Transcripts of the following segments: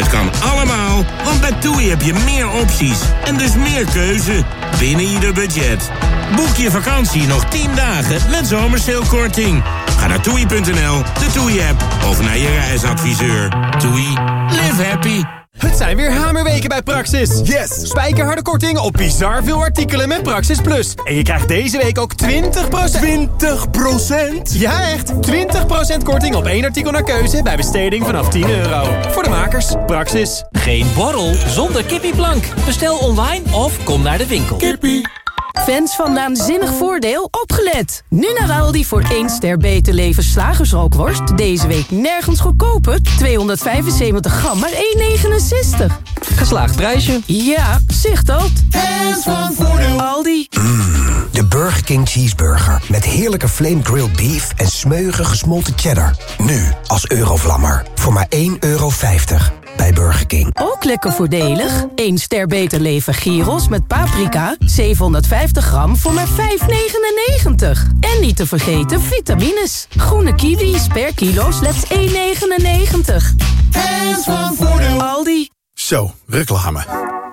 Het kan allemaal, want bij TUI heb je meer opties en dus meer keuze binnen ieder budget. Boek je vakantie nog 10 dagen met zomerseelkorting. Ga naar toei.nl, de TUI-app of naar je reisadviseur. TUI, live happy. Het zijn weer hamerweken bij Praxis. Yes! Spijkerharde korting op bizar veel artikelen met Praxis Plus. En je krijgt deze week ook 20%... 20%? Ja, echt! 20% korting op één artikel naar keuze bij besteding vanaf 10 euro. Voor de makers, Praxis. Geen borrel zonder kippieplank. Bestel online of kom naar de winkel. Kippie. Fans van Naanzinnig Voordeel, opgelet! Nu naar Aldi voor 1 ster beter leven slagersrookworst. Deze week nergens goedkoper. 275 gram, maar 1,69. Geslaagd prijsje. Ja, zicht dat. Fans van Voordeel. Aldi. De Burger King Cheeseburger. Met heerlijke flame grilled beef en smeuige gesmolten cheddar. Nu als Eurovlammer. Voor maar 1,50 euro bij Burger King. Ook lekker voordelig. 1 ster beter leven gyros met paprika. 750 gram voor maar 5,99. En niet te vergeten vitamines. Groene kiwis per kilo slechts 1,99. Fans van Voordeel. Aldi. Zo, reclame.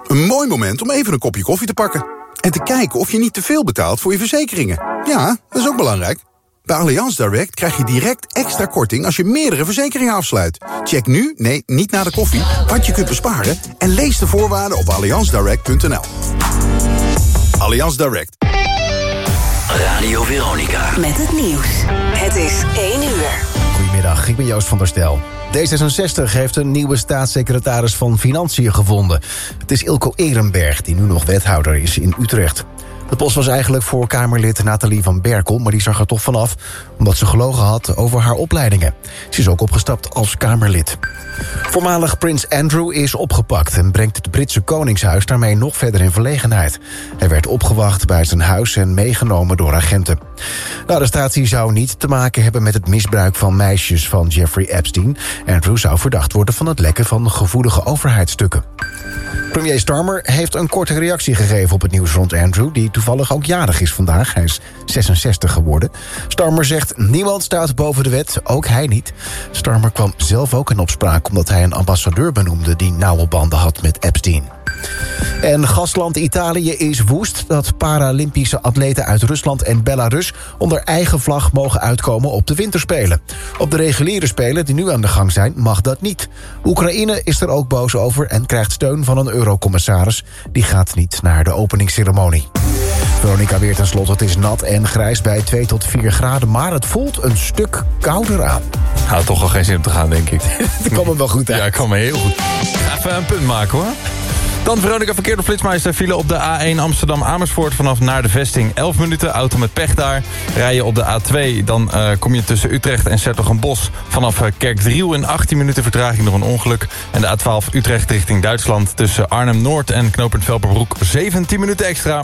Een mooi moment om even een kopje koffie te pakken. En te kijken of je niet te veel betaalt voor je verzekeringen. Ja, dat is ook belangrijk. Bij Allianz Direct krijg je direct extra korting als je meerdere verzekeringen afsluit. Check nu, nee, niet na de koffie, wat je kunt besparen... en lees de voorwaarden op allianzdirect.nl. Allianz Direct. Radio Veronica. Met het nieuws. Het is 1 uur. Goedemiddag, ik ben Joost van der Stel. D66 heeft een nieuwe staatssecretaris van Financiën gevonden. Het is Ilko Ehrenberg, die nu nog wethouder is in Utrecht. De post was eigenlijk voor Kamerlid Nathalie van Berkel... maar die zag er toch vanaf omdat ze gelogen had over haar opleidingen. Ze is ook opgestapt als Kamerlid. Voormalig prins Andrew is opgepakt... en brengt het Britse Koningshuis daarmee nog verder in verlegenheid. Hij werd opgewacht bij zijn huis en meegenomen door agenten. De arrestatie zou niet te maken hebben met het misbruik van meisjes van Jeffrey Epstein. Andrew zou verdacht worden van het lekken van gevoelige overheidsstukken. Premier Starmer heeft een korte reactie gegeven op het nieuws rond Andrew... die toevallig ook jarig is vandaag. Hij is 66 geworden. Starmer zegt, niemand staat boven de wet, ook hij niet. Starmer kwam zelf ook in opspraak omdat hij een ambassadeur benoemde... die nauwe banden had met Epstein. En gastland Italië is woest dat Paralympische atleten uit Rusland en Belarus onder eigen vlag mogen uitkomen op de winterspelen. Op de reguliere spelen die nu aan de gang zijn mag dat niet. Oekraïne is er ook boos over en krijgt steun van een eurocommissaris. Die gaat niet naar de openingsceremonie. Veronica weer tenslotte, het is nat en grijs bij 2 tot 4 graden... maar het voelt een stuk kouder aan. Houdt toch al geen zin om te gaan, denk ik. Dat kwam hem wel goed uit. Ja, ik kan me heel goed. Even een punt maken, hoor. Dan Veronica verkeerde flitsmeister vielen op de A1 Amsterdam-Amersfoort... vanaf naar de vesting 11 minuten, auto met pech daar. Rij je op de A2, dan uh, kom je tussen Utrecht en Sertogenbos... vanaf uh, Kerkdriel in 18 minuten vertraging nog een ongeluk. En de A12 Utrecht richting Duitsland tussen Arnhem-Noord en knooppunt Velperbroek... 17 minuten extra.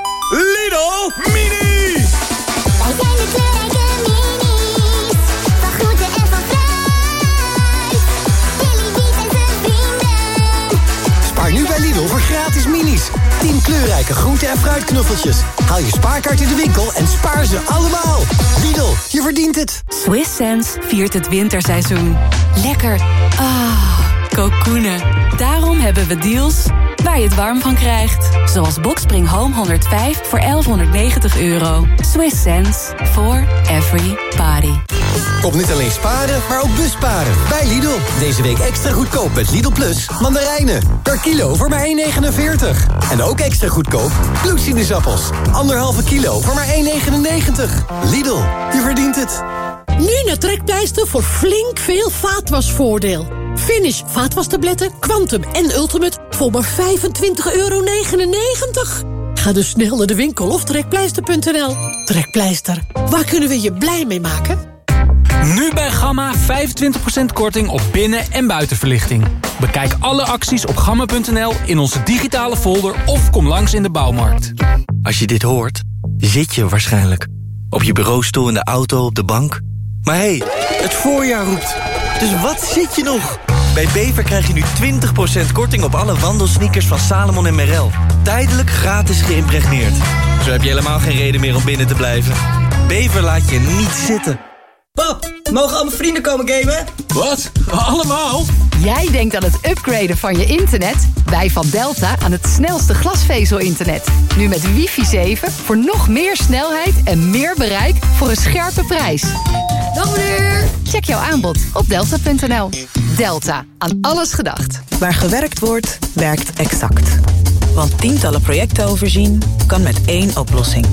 Lidl Mini. Wij zijn de kleurrijke minis. Van groente en van fruit. Billy Beat en zijn vrienden. Spaar nu bij Lidl voor gratis minis. 10 kleurrijke groente- en fruitknuffeltjes. Haal je spaarkaart in de winkel en spaar ze allemaal. Lidl, je verdient het. Swiss Sense viert het winterseizoen. Lekker. Ah, kokoenen. Daarom hebben we deals waar je het warm van krijgt. Zoals Boxspring Home 105 voor 1190 euro. Swiss sense for every party. Kom niet alleen sparen, maar ook busparen. Bij Lidl. Deze week extra goedkoop met Lidl Plus mandarijnen. Per kilo voor maar 1,49. En ook extra goedkoop bloedsinusappels. Anderhalve kilo voor maar 1,99. Lidl, je verdient het. Nu naar Trekpleister voor flink veel vaatwasvoordeel. Finish vaatwastabletten, Quantum en Ultimate voor maar 25,99 euro. Ga dus snel naar de winkel of trekpleister.nl. Trekpleister, waar kunnen we je blij mee maken? Nu bij Gamma 25% korting op binnen- en buitenverlichting. Bekijk alle acties op gamma.nl in onze digitale folder of kom langs in de bouwmarkt. Als je dit hoort, zit je waarschijnlijk. Op je bureaustoel, in de auto, op de bank. Maar hé, hey, het voorjaar roept. Dus wat zit je nog? Bij Bever krijg je nu 20% korting op alle wandelsneakers van Salomon en Merrell. Tijdelijk gratis geïmpregneerd. Zo heb je helemaal geen reden meer om binnen te blijven. Bever laat je niet zitten. Pap, mogen al mijn vrienden komen gamen? Wat? Allemaal? Jij denkt aan het upgraden van je internet? Wij van Delta aan het snelste glasvezel-internet. Nu met wifi 7 voor nog meer snelheid en meer bereik voor een scherpe prijs. Dag meneer! Check jouw aanbod op delta.nl. Delta, aan alles gedacht. Waar gewerkt wordt, werkt exact. Want tientallen projecten overzien kan met één oplossing.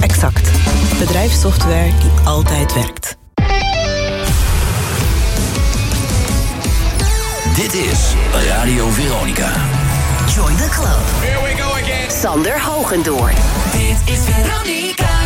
Exact. Bedrijfssoftware die altijd werkt. Dit is Radio Veronica. Join the club. Here we go again. Sander Hogendoorn. Dit is Veronica.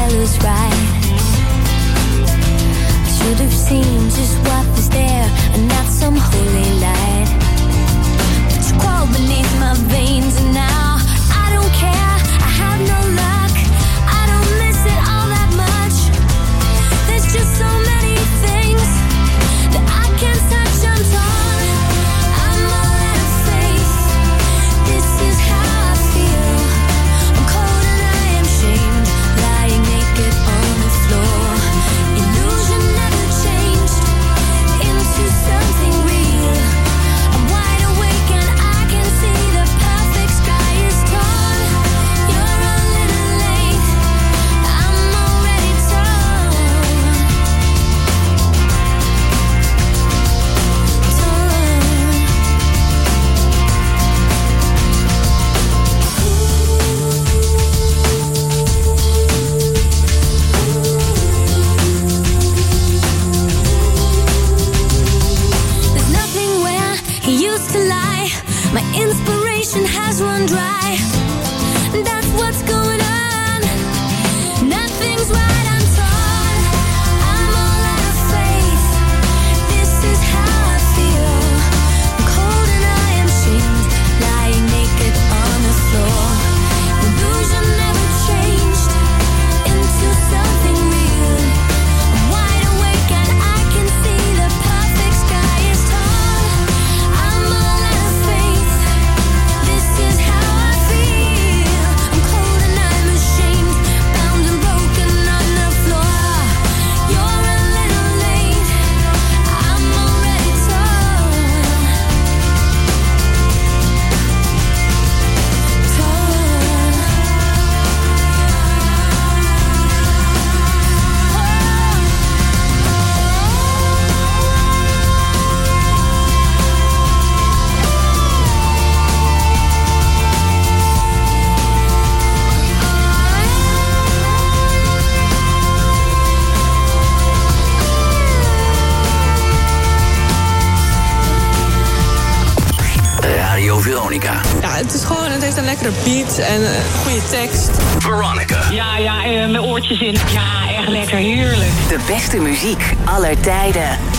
Fortune teller's right. I should have seen just what was there Aphrodite.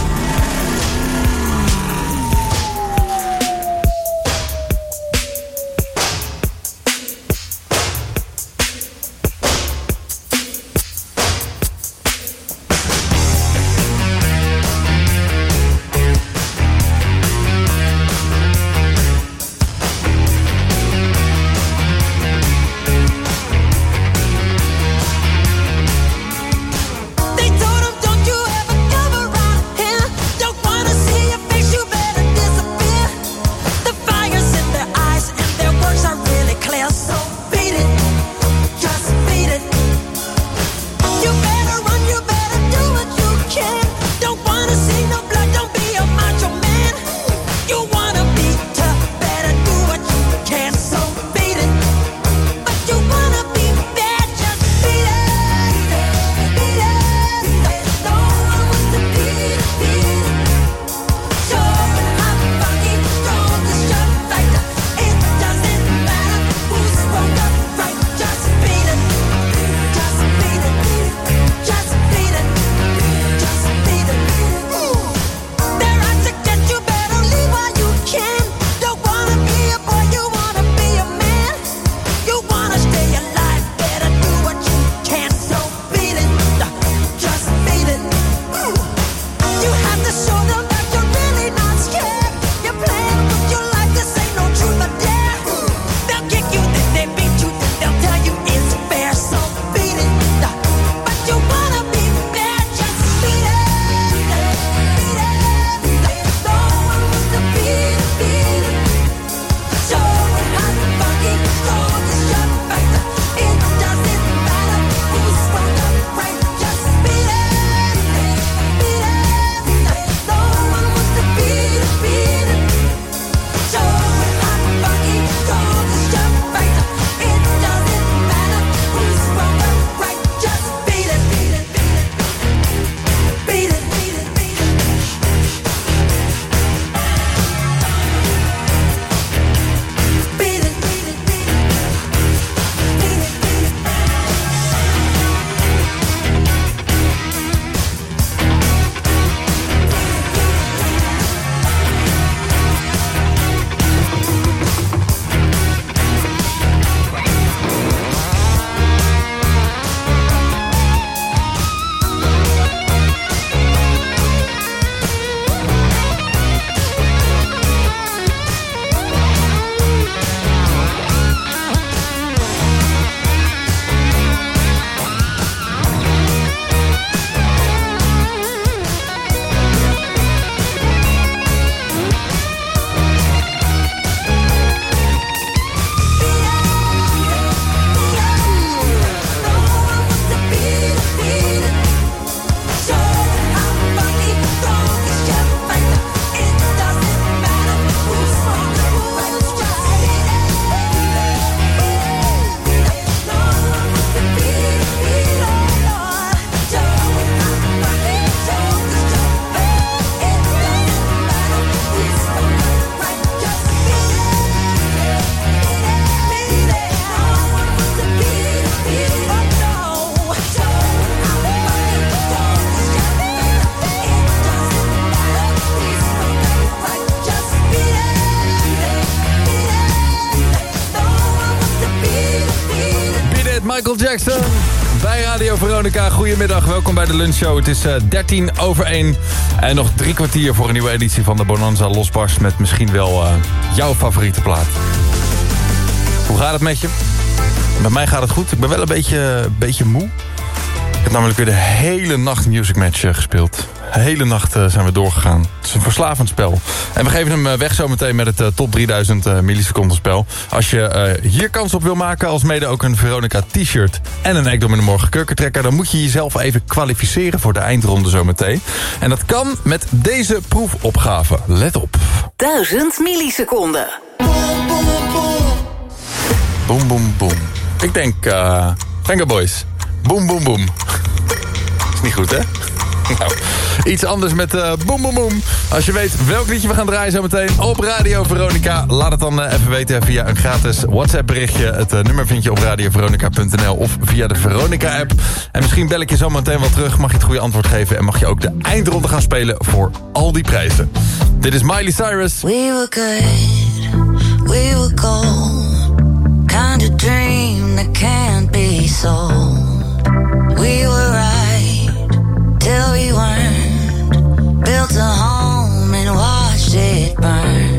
goedemiddag. Welkom bij de lunchshow. Het is eh, 13 over 1 en nog drie kwartier voor een nieuwe editie van de Bonanza Losbars... met misschien wel eh, jouw favoriete plaat. Hoe gaat het met je? Met mij gaat het goed. Ik ben wel een beetje, beetje moe. Ik heb namelijk weer de hele nacht Music Match eh, gespeeld hele nacht eh, zijn we doorgegaan. Het is een verslavend spel. En we geven hem eh, weg zometeen met het eh, top 3000 milliseconden spel. Als je hier kans op wil maken, als mede ook een Veronica t-shirt... en een Ekdom in de Morgen Kurkentrekker... dan moet je jezelf even kwalificeren voor de eindronde zometeen. En dat kan met deze proefopgave. Let op. 1000 milliseconden. Boom, boom, boom. Ik denk, uh, Boys. Boom, boom, boom. Is niet goed, hè? Nou, Iets anders met eh Boom Boom Boom. Als je weet welk liedje we gaan draaien zometeen op Radio Veronica... laat het dan eh, even weten via een gratis WhatsApp berichtje. Het eh, nummer vind je op radioveronica.nl of via de Veronica-app. En misschien bel ik je zo meteen wel terug. Mag je het goede antwoord geven en mag je ook de eindronde gaan spelen... voor al die prijzen. Dit is Miley Cyrus. We were good, we were gold. Kind of dream that can't be sold. We were right till we weren't. Built a home and watched it burn.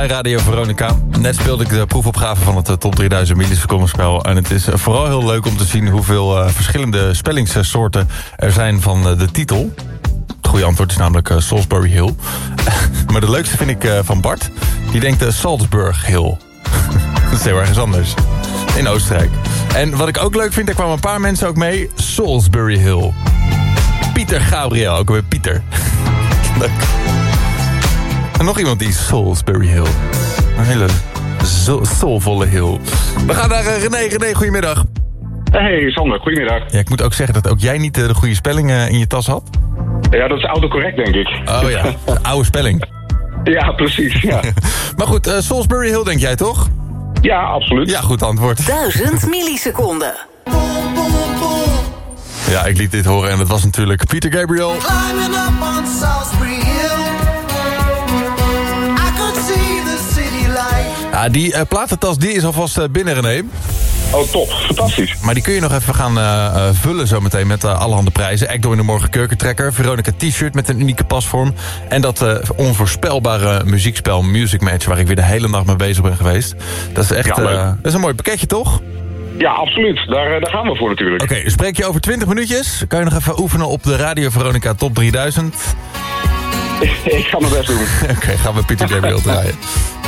Bij Radio Veronica. Net speelde ik de proefopgave van het eh, Top 3000 millisecondenspel. En het is vooral heel leuk om te zien hoeveel eh, verschillende spellingssoorten er zijn van eh, de titel. Het goede antwoord is namelijk Salisbury Hill. maar de leukste vind ik van Bart. Die denkt Salzburg Hill. dat is heel ergens anders. In Oostenrijk. En wat ik ook leuk vind, er kwamen een paar mensen ook mee. Salisbury Hill. Pieter Gabriel, ook weer Pieter. En nog iemand die Salisbury Hill. Een hele zo- soulvolle hill. We gaan naar eh, René. René, goedemiddag. Hey Sander, goedemiddag. Ja, ik moet ook zeggen dat ook jij niet eh, de goede spelling eh, in je tas had. Ja, dat is autocorrect, denk ik. Oh ja, de oude spelling. Ja, precies. Ja, Maar goed, eh, Salisbury Hill denk jij toch? ja absoluut. Ja, goed antwoord. 1000 milliseconden. Ja, ik liet dit horen en dat was natuurlijk Pieter Gabriel. Climbing up on Salisbury Hill. Ja, die eh, platentas die is alvast eh, binnen, René. Oh, top. Fantastisch. Maar die kun je nog even gaan eh, vullen zometeen met eh, allerhande prijzen. Ekdo in de Morgen Kurkentrekker, Veronica T-shirt met een unieke pasvorm... en dat onvoorspelbare muziekspel Music Match... waar ik weer de hele nacht mee bezig ben geweest. Dat is echt Ja, dat is een mooi pakketje, toch? Ja, absoluut. Daar, daar gaan we voor natuurlijk. Oké, spreek je over 20 minuutjes. Kan je nog even oefenen op de Radio Veronica Top 3000? ik ga mijn best doen. Oké, gaan we Pieter Gabriel draaien.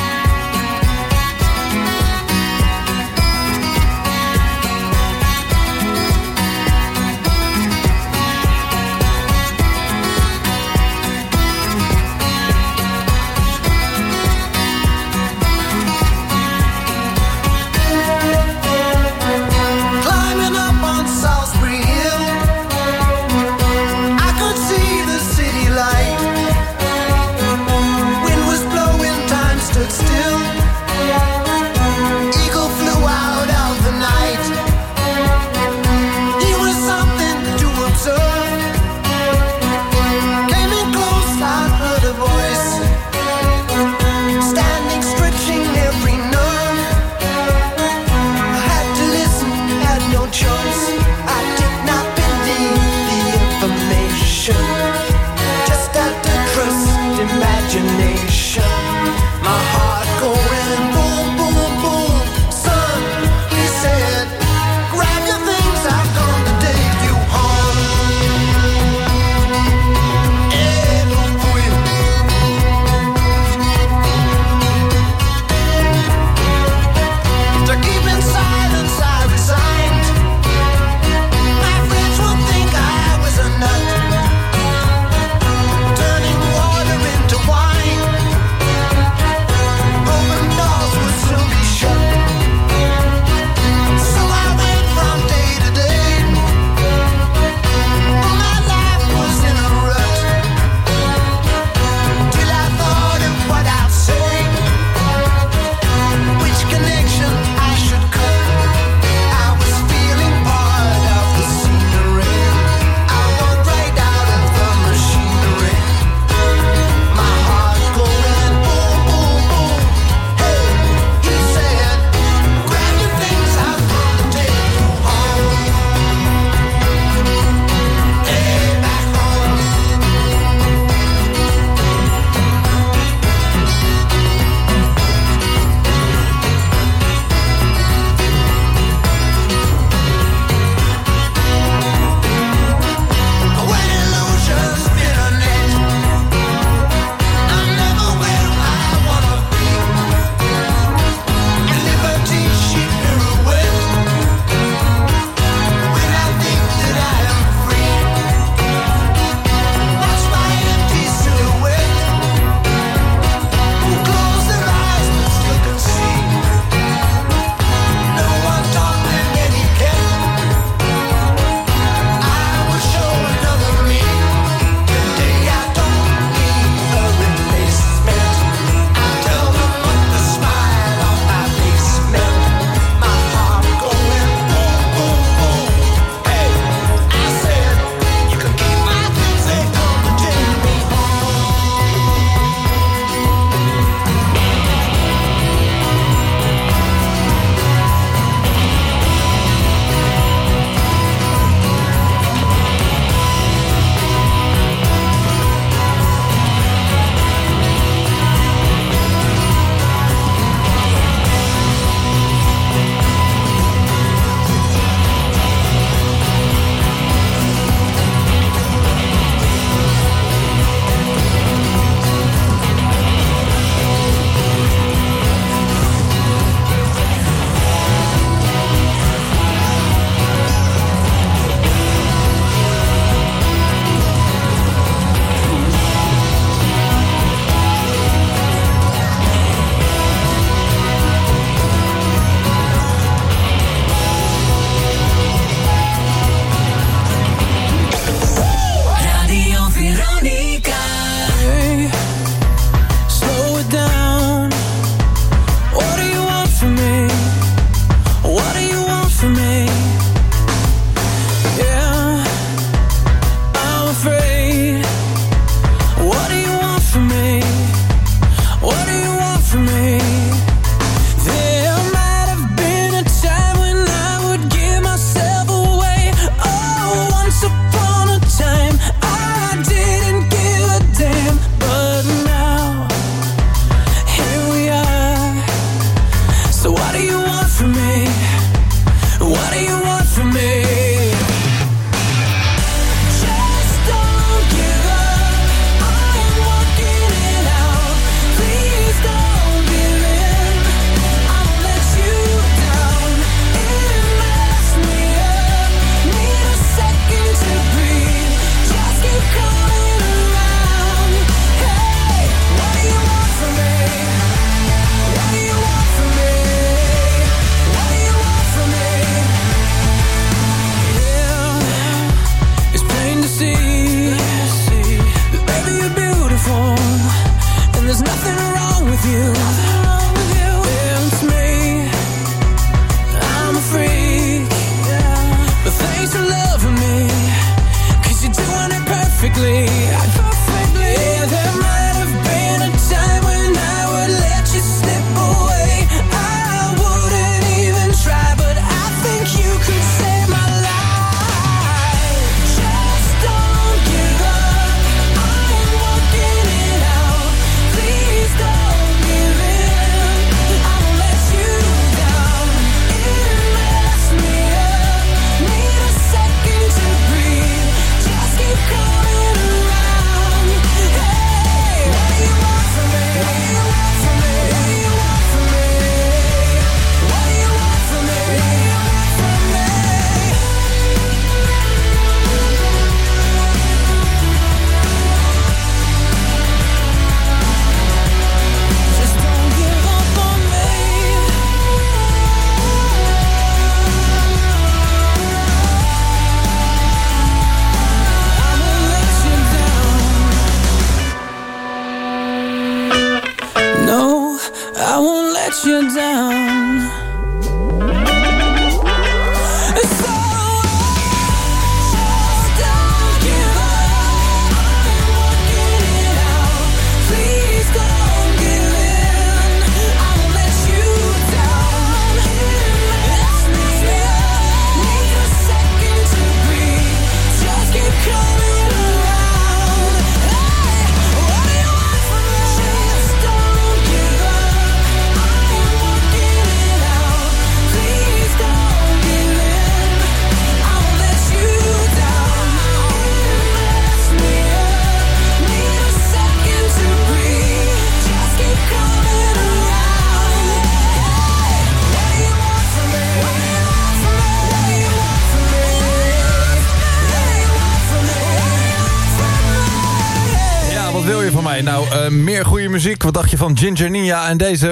Wat dacht je van Ginger Ninja en deze?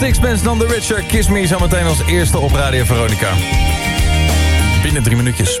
Sixpence None the Richer, Kiss Me zometeen als eerste op Radio Veronica. Binnen drie minuutjes.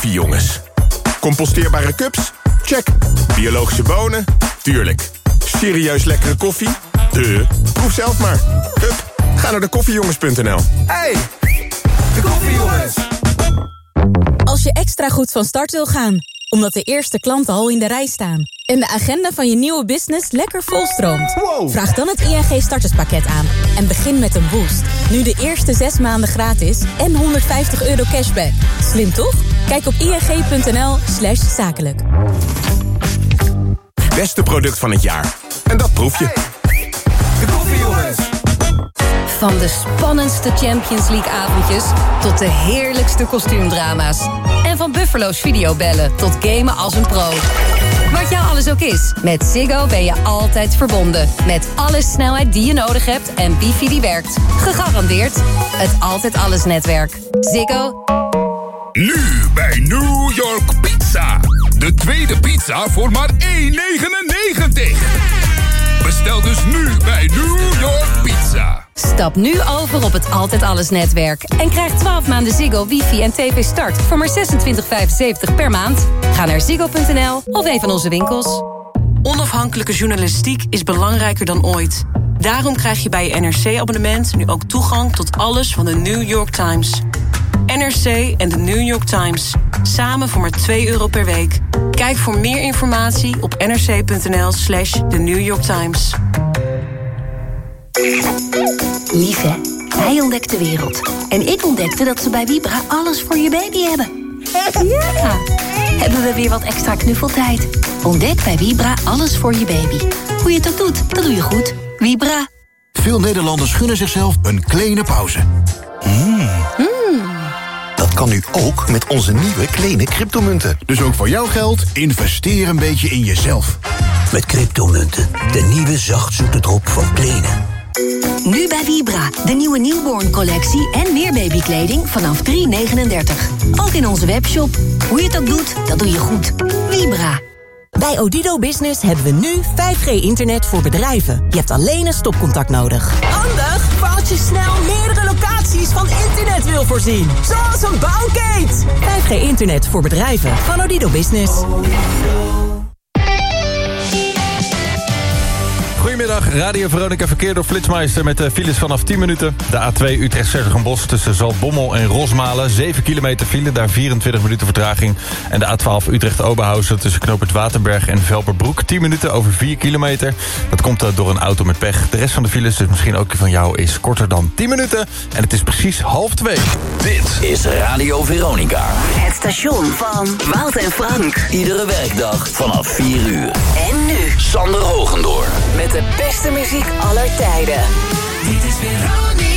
Koffiejongens. Composteerbare cups? Check. Biologische bonen? Tuurlijk. Serieus lekkere koffie? De. Proef zelf maar. Hup, ga naar de koffiejongens.nl. Hey, de koffiejongens. Als je extra goed van start wil gaan, omdat de eerste klanten al in de rij staan... en de agenda van je nieuwe business lekker volstroomt... vraag dan het ING starterspakket aan en begin met een boost. Nu de eerste zes maanden gratis en 150 euro cashback. Slim toch? Kijk op ing.nl slash zakelijk. Beste product van het jaar. En dat proef je. Van de spannendste Champions League avondjes tot de heerlijkste kostuumdrama's. En van Buffalo's videobellen tot gamen als een pro. Wat jou alles ook is, met Ziggo ben je altijd verbonden. Met alle snelheid die je nodig hebt en wifi die werkt. Gegarandeerd het Altijd Alles netwerk. Ziggo. Nu bij New York Pizza. De tweede pizza voor maar 1,99. Bestel dus nu bij New York Pizza. Stap nu over op het Altijd Alles netwerk. En krijg 12 maanden Ziggo, wifi en tv start voor maar 26,75 per maand. Ga naar ziggo.nl of een van onze winkels. Onafhankelijke journalistiek is belangrijker dan ooit. Daarom krijg je bij je NRC-abonnement nu ook toegang tot alles van de New York Times. NRC en de New York Times. Samen voor maar 2 euro per week. Kijk voor meer informatie op nrc.nl slash The New York Times. Lieve, hij ontdekt de wereld. En ik ontdekte dat ze bij Vibra alles voor je baby hebben. Ja! Hebben we weer wat extra knuffeltijd. Ontdek bij Vibra alles voor je baby. Hoe je het ook doet, dat doe je goed. Vibra. Veel Nederlanders gunnen zichzelf een kleine pauze. Mm. Dat kan nu ook met onze nieuwe kleine cryptomunten. Dus ook voor jouw geld, investeer een beetje in jezelf. Met cryptomunten, de nieuwe zachtzoete drop van Kleene. Nu bij Vibra, de nieuwe newborn collectie en meer babykleding vanaf 3,39. Ook in onze webshop. Hoe je het ook doet, dat doe je goed. Vibra. Bij Odido Business hebben we nu 5G-internet voor bedrijven. Je hebt alleen een stopcontact nodig. Handig voor als je snel meerdere locaties van internet wil voorzien. Zoals een bouwkate. 5G-internet voor bedrijven van Odido Business. Goedemiddag, Radio Veronica verkeer door Flitsmeister met de files vanaf 10 minuten. De A2 utrecht Bos tussen Zaltbommel en Rosmalen. 7 kilometer file, daar 24 minuten vertraging. En de A12 Utrecht-Oberhausen tussen Knopert Waterberg en Velperbroek. 10 minuten over 4 kilometer. Dat komt eh, door een auto met pech. De rest van de files, dus misschien ook van jou, is korter dan 10 minuten. En het is precies half 2. Dit is Radio Veronica. Het station van Wout en Frank. Iedere werkdag vanaf 4 uur. En nu Sander Hogendoor. met de beste muziek aller tijden. Dit is Veronica.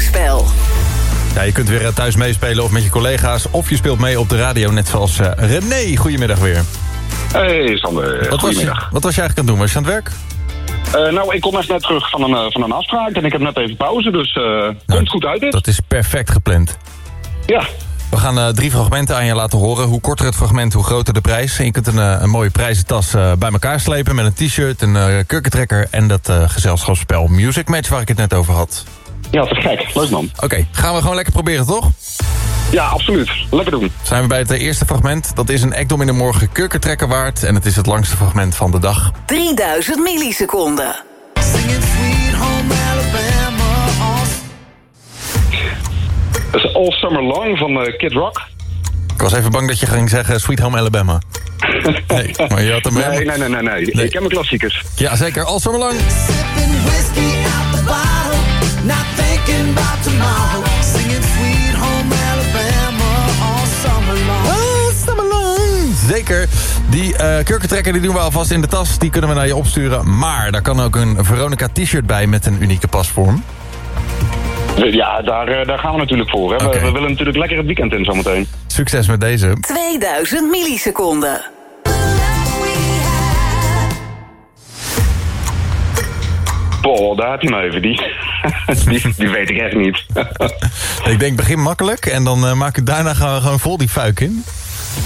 Spel. Ja, je kunt weer eh, thuis meespelen of met je collega's... of je speelt mee op de radio, net zoals eh, René. Goedemiddag weer. Hey Sander, Wat was, je, goedemiddag. wat was je eigenlijk aan het doen? Was je aan het werk? Eh, nou, ik kom echt net terug van een, eh, van een afspraak en ik heb net even pauze, dus eh komt goed uit dit. Dat is perfect gepland. Ja. We gaan eh, drie fragmenten aan je laten horen. Hoe korter het fragment, hoe groter de prijs. En je kunt een, eh, een mooie prijzentas eh, bij elkaar slepen... met een t-shirt, een eh kurkentrekker en dat eh, gezelschapsspel Music Match... waar ik het net over had. Ja, te gek. Leuk man. Oké, gaan we gewoon lekker proberen, toch? Ja, absoluut. Lekker doen. Zijn we bij het eerste fragment. Dat is een Ekdom in de morgen kurkentrekker waard... en het is het langste fragment van de dag. 3000 milliseconden. Singing Sweet Home Alabama. all Dat is All Summer Long van eh, Kid Rock. Ik was even bang dat je ging zeggen Sweet Home Alabama. Nee, maar je had hem Nee, nee, nee, nee, nee. Ik ken mijn klassiekers. Ja, zeker. Al zomerlang. Sipping not thinking about tomorrow. Singing Sweet Home Alabama all summer long. Zeker. Die eh kurkentrekker die doen we alvast in de tas. Die kunnen we naar je opsturen. Maar daar kan ook een Veronica t-shirt bij met een unieke pasvorm. Ja, daar, eh, daar gaan we natuurlijk voor. Hè. We, we willen natuurlijk lekker het weekend in zometeen. Succes met deze. 2000 milliseconden. Boah, daar heb je me even. Die, die, die weet ik echt niet. Ik denk begin makkelijk en dan eh, maak ik daarna gaan we gewoon vol die fuik in.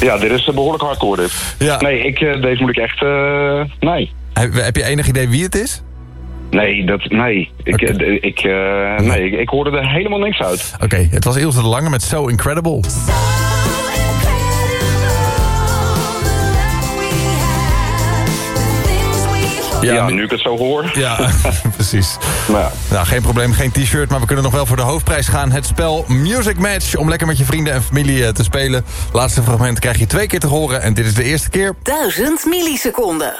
ja, dit is eh, behoorlijk hardcore dit. Ja. Nee, ik, eh, deze moet ik echt... eh, nee. Heb, heb je enig idee wie het is? Nee, dat, nee. Ik, ik, nee, ik, ik hoorde er helemaal niks uit. Oké, het was Ilse de Lange met So Incredible. Ja, nu- nu ik het zo hoor. Ja, precies. Maar ja. Nou, geen probleem, geen t-shirt, maar we kunnen nog wel voor de hoofdprijs gaan. Het spel Music Match, om lekker met je vrienden en familie eh, te spelen. Laatste fragment krijg je twee keer te horen en dit is de eerste keer. 1000 milliseconden.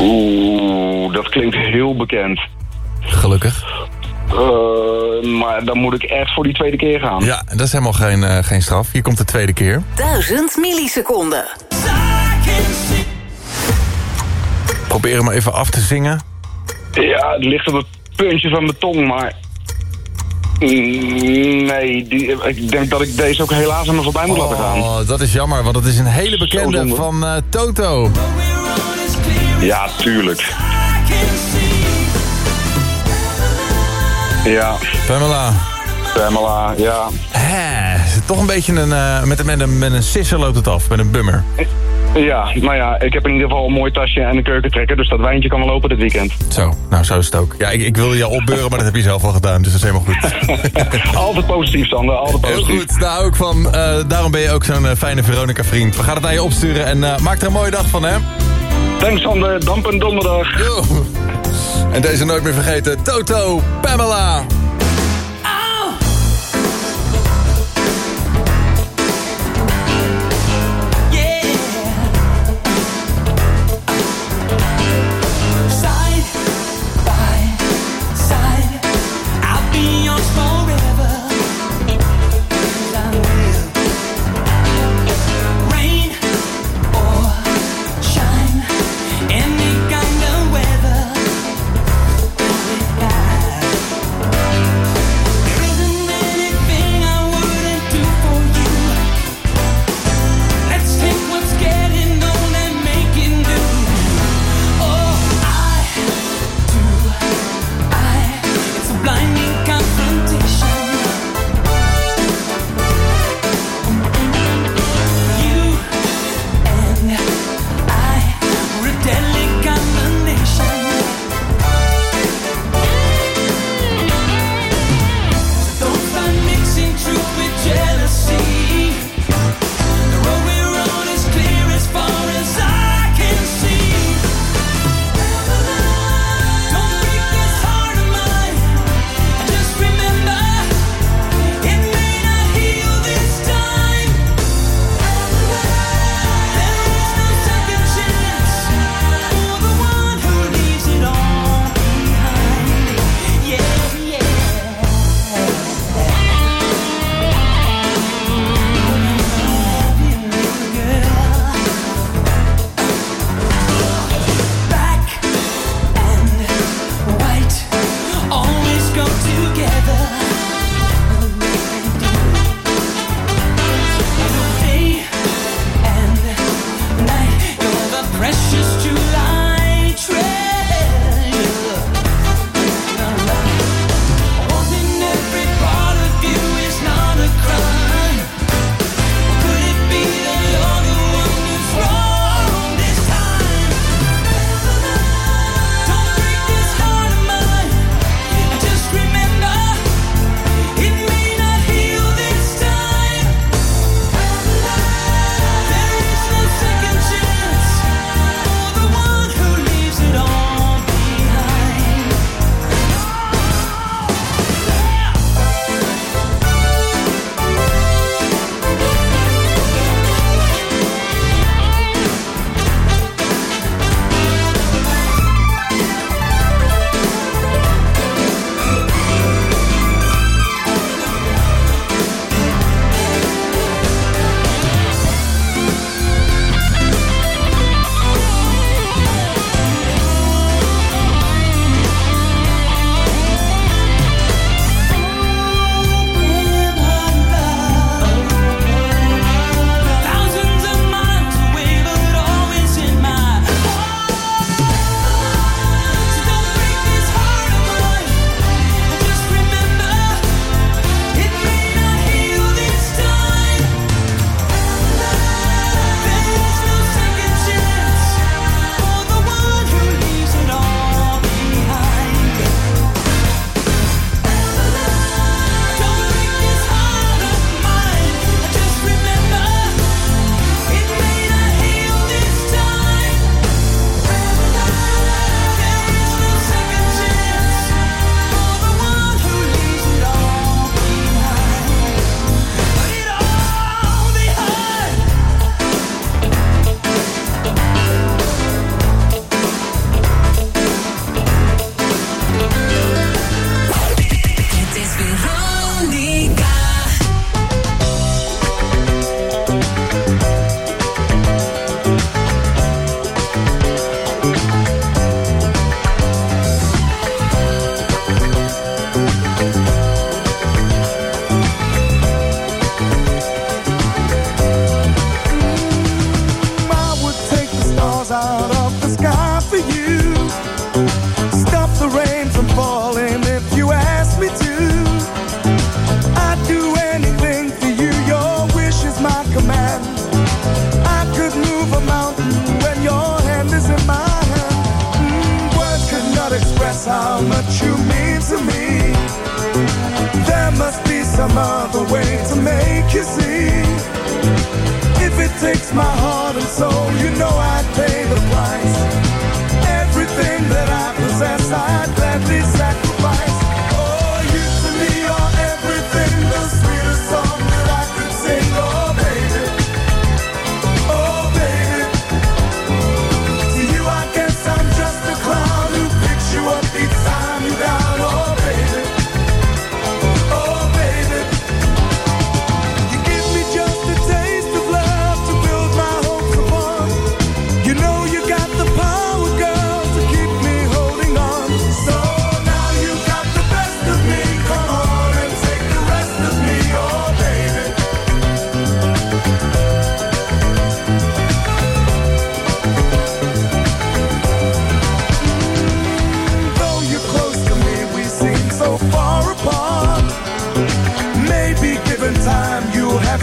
Oeh, dat klinkt heel bekend. Gelukkig. Eh, maar dan moet ik echt voor die tweede keer gaan. Ja, dat is helemaal geen, eh, geen straf. Hier komt de tweede keer. 1000 milliseconden. Probeer hem even af te zingen. Ja, het ligt op het puntje van mijn tong, maar... Nee, die, ik denk dat ik deze ook helaas aan me voorbij moet laten gaan. Oh, dat is jammer, want het is een hele bekende van eh, Toto. Ja, tuurlijk. Ja. Pamela. Pamela, ja. Hè, toch een beetje een, eh, met, met, een, met een sisser loopt het af, met een bummer. Ja, nou ja, ik heb in ieder geval een mooi tasje en een keukentrekker, dus dat wijntje kan wel lopen dit weekend. Zo, nou zo is het ook. Ja, ik, ik wilde jou opbeuren, maar dat heb je zelf al gedaan, dus dat is helemaal goed. altijd positief, Sander, altijd Heel positief. goed, daar ook van. eh, daarom ben je ook zo'n eh, fijne Veronica-vriend. We gaan het naar je opsturen en eh, maak er een mooie dag van, hè? Thanks, Sander. Damp en donderdag. Yo. En deze nooit meer vergeten. Toto, Pamela.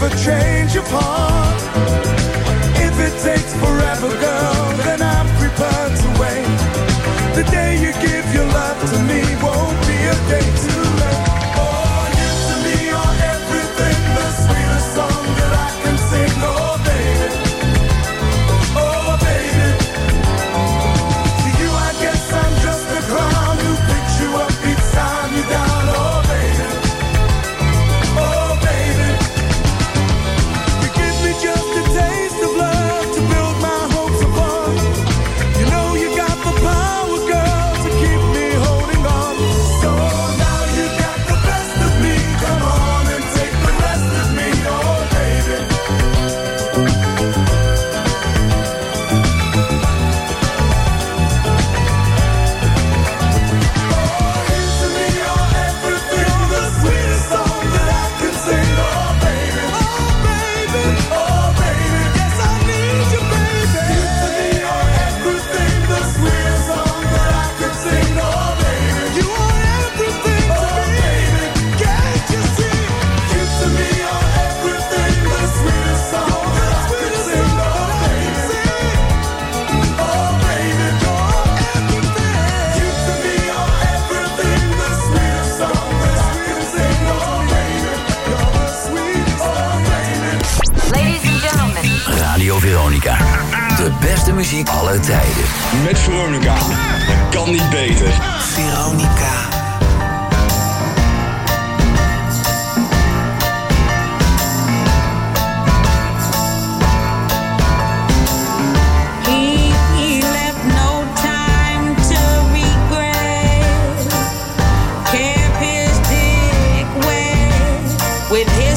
never change your heart.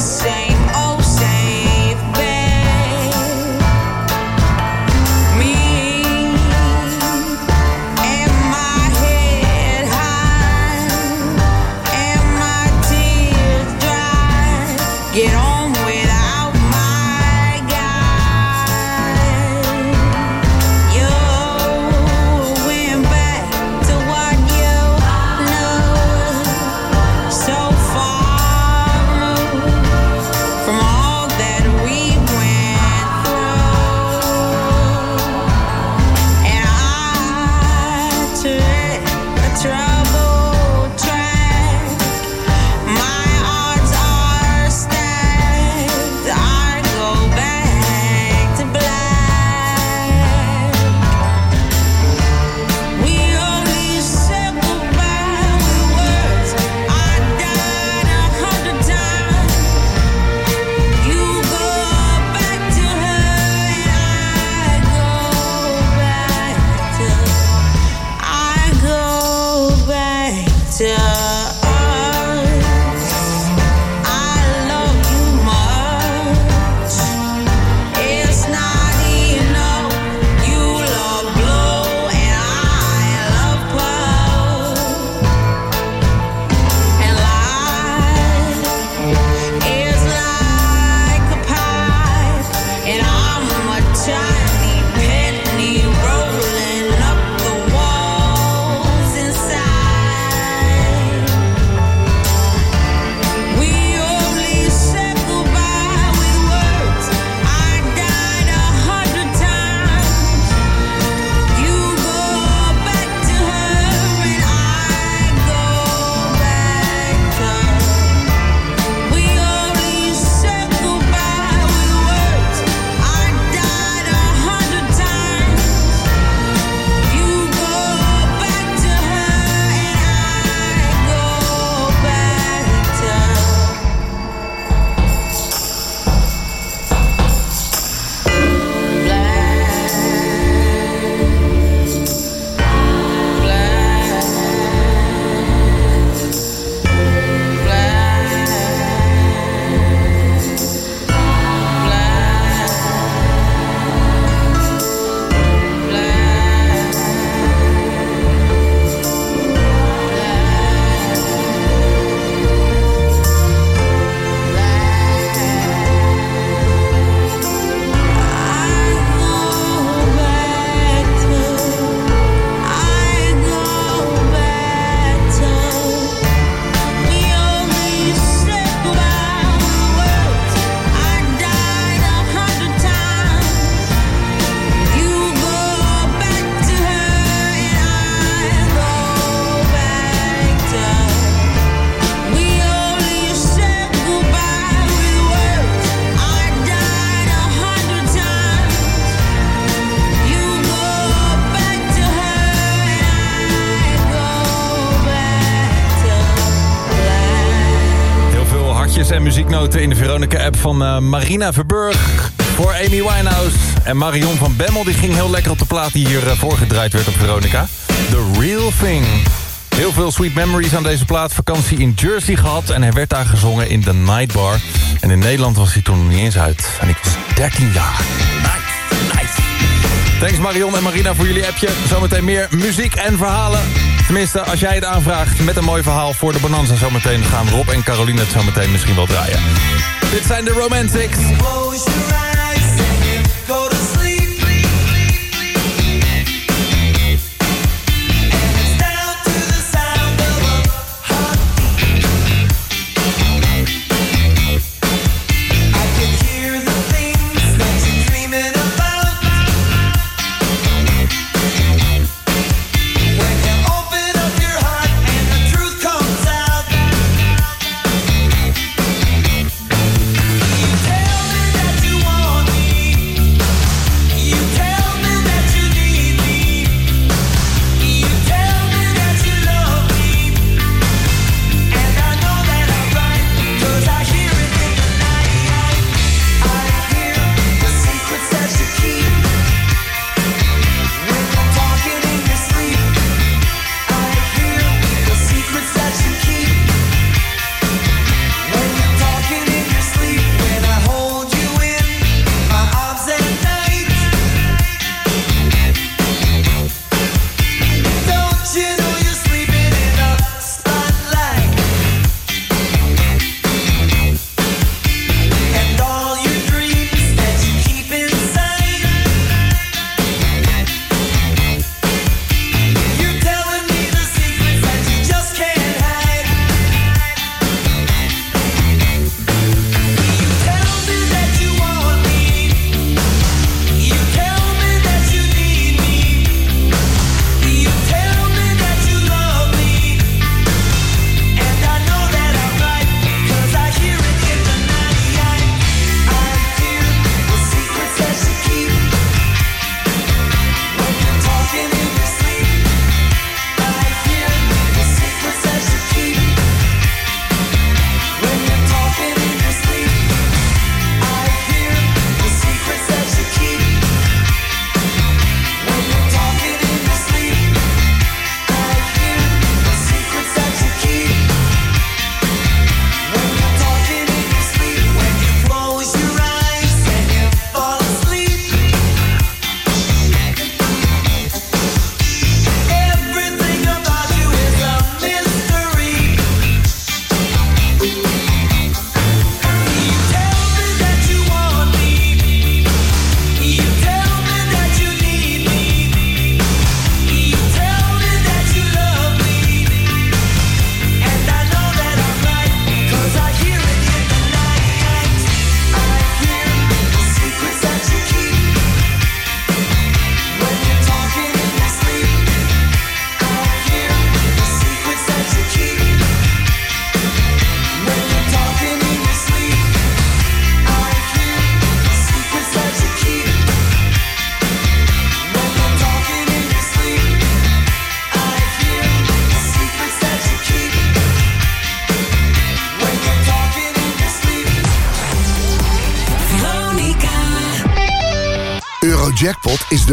Same van eh, Marina Verburg. Voor Amy Winehouse. En Marion van Bemmel die ging heel lekker op de plaat die hier eh, voorgedraaid werd op Veronica. The Real Thing. Heel veel sweet memories aan deze plaat. Vakantie in Jersey gehad en hij werd daar gezongen in The Night Bar. En in Nederland was hij toen nog niet eens uit. En ik was 13 jaar. Nice, nice. Thanks Marion en Marina voor jullie appje. Zometeen meer muziek en verhalen. Tenminste, als jij het aanvraagt met een mooi verhaal voor de Bonanza zometeen... gaan Rob en Caroline het zometeen misschien wel draaien. Dit zijn de Romantics.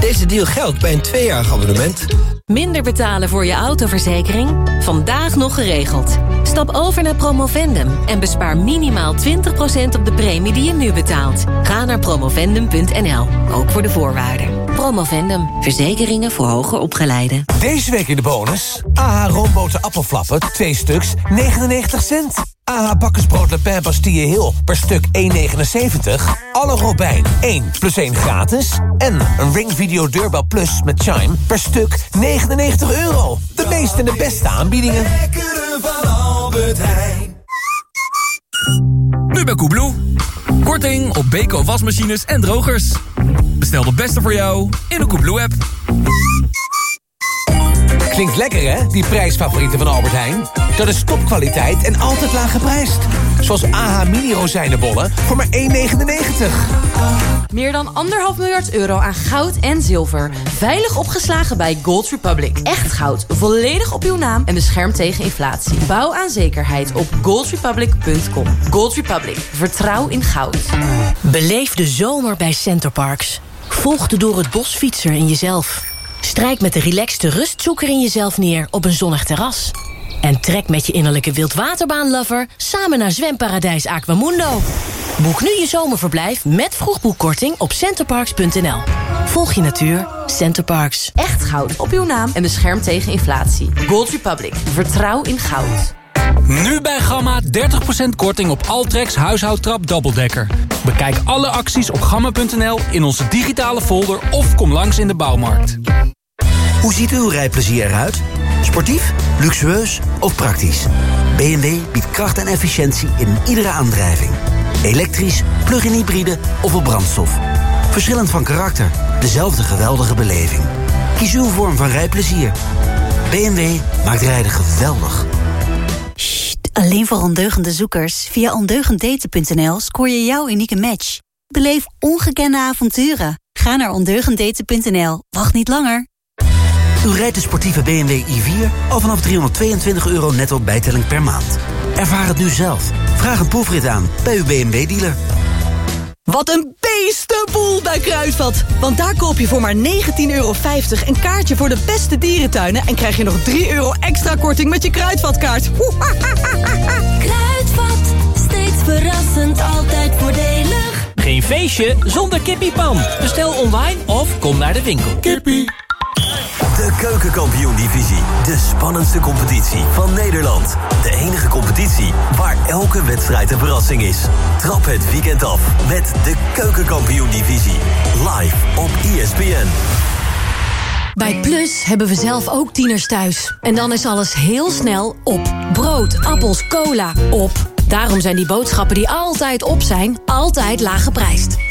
Deze deal geldt bij een tweejarig abonnement. Minder betalen voor je autoverzekering? Vandaag nog geregeld. Stap over naar Promovendum en bespaar minimaal 20% op de premie die je nu betaalt. Ga naar promovendum.nl, ook voor de voorwaarden. Promovendum, verzekeringen voor hoger opgeleiden. Deze week in de bonus. AH roomboten appelflappen, 2 stuks, 99 cent. AH bakkersbrood Le Pen Bastille Hill per stuk 1,79. Alle Robijn 1 plus 1 gratis. En een Ring Video Deurbel Plus met Chime per stuk 99 euro. De meeste en de beste aanbiedingen. van Albert Heijn. Nu bij Koebloe. Korting op Beko wasmachines en drogers. Bestel de beste voor jou in de Koebloe-app. Klinkt lekker hè, die prijsfavorieten van Albert Heijn? Dat is topkwaliteit en altijd laag geprijsd. Zoals AH Mini rozijnenbollen voor maar 1,99. Meer dan anderhalf miljard euro aan goud en zilver. Veilig opgeslagen bij Gold Republic. Echt goud, volledig op uw naam en beschermd tegen inflatie. Bouw aan zekerheid op goldrepublic.com. Gold Republic, vertrouw in goud. Beleef de zomer bij Centerparks. Volg de door het bos fietser in jezelf. Strijk met de relaxte rustzoeker in jezelf neer op een zonnig terras. En trek met je innerlijke wildwaterbaanlover samen naar zwemparadijs Aquamundo. Boek nu je zomerverblijf met vroegboekkorting op centerparks.nl. Volg je natuur, Centerparks. Echt goud op uw naam en beschermd tegen inflatie. Gold Republic, vertrouw in goud. Nu bij Gamma 30% korting op Altrex huishoudtrap dubbeldekker. Bekijk alle acties op gamma.nl in onze digitale folder of kom langs in de bouwmarkt. Hoe ziet uw rijplezier eruit? Sportief, luxueus of praktisch? BMW biedt kracht en efficiëntie in iedere aandrijving. Elektrisch, plug-in hybride of op brandstof. Verschillend van karakter, dezelfde geweldige beleving. Kies uw vorm van rijplezier. BMW maakt rijden geweldig. Alleen voor ondeugende zoekers. Via ondeugenddaten.nl scoor je jouw unieke match. Beleef ongekende avonturen. Ga naar ondeugenddaten.nl. Wacht niet langer. U rijdt de sportieve BMW i4 al vanaf 322 euro netto bijtelling per maand. Ervaar het nu zelf. Vraag een proefrit aan bij uw BMW-dealer. Wat een beestenboel bij Kruidvat. Want daar koop je voor maar 19,50 euro een kaartje voor de beste dierentuinen... en krijg je nog 3 euro extra korting met je Kruidvatkaart. Kruidvat, steeds verrassend, altijd voordelig. Geen feestje zonder kippiepan. Bestel online of kom naar de winkel. Kippie. De Keukenkampioen-divisie. De spannendste competitie van Nederland. De enige competitie waar elke wedstrijd een verrassing is. Trap het weekend af met de Keukenkampioen-divisie. Live op ESPN. Bij Plus hebben we zelf ook tieners thuis. En dan is alles heel snel op. Brood, appels, cola, op. Daarom zijn die boodschappen die altijd op zijn, altijd laag geprijsd.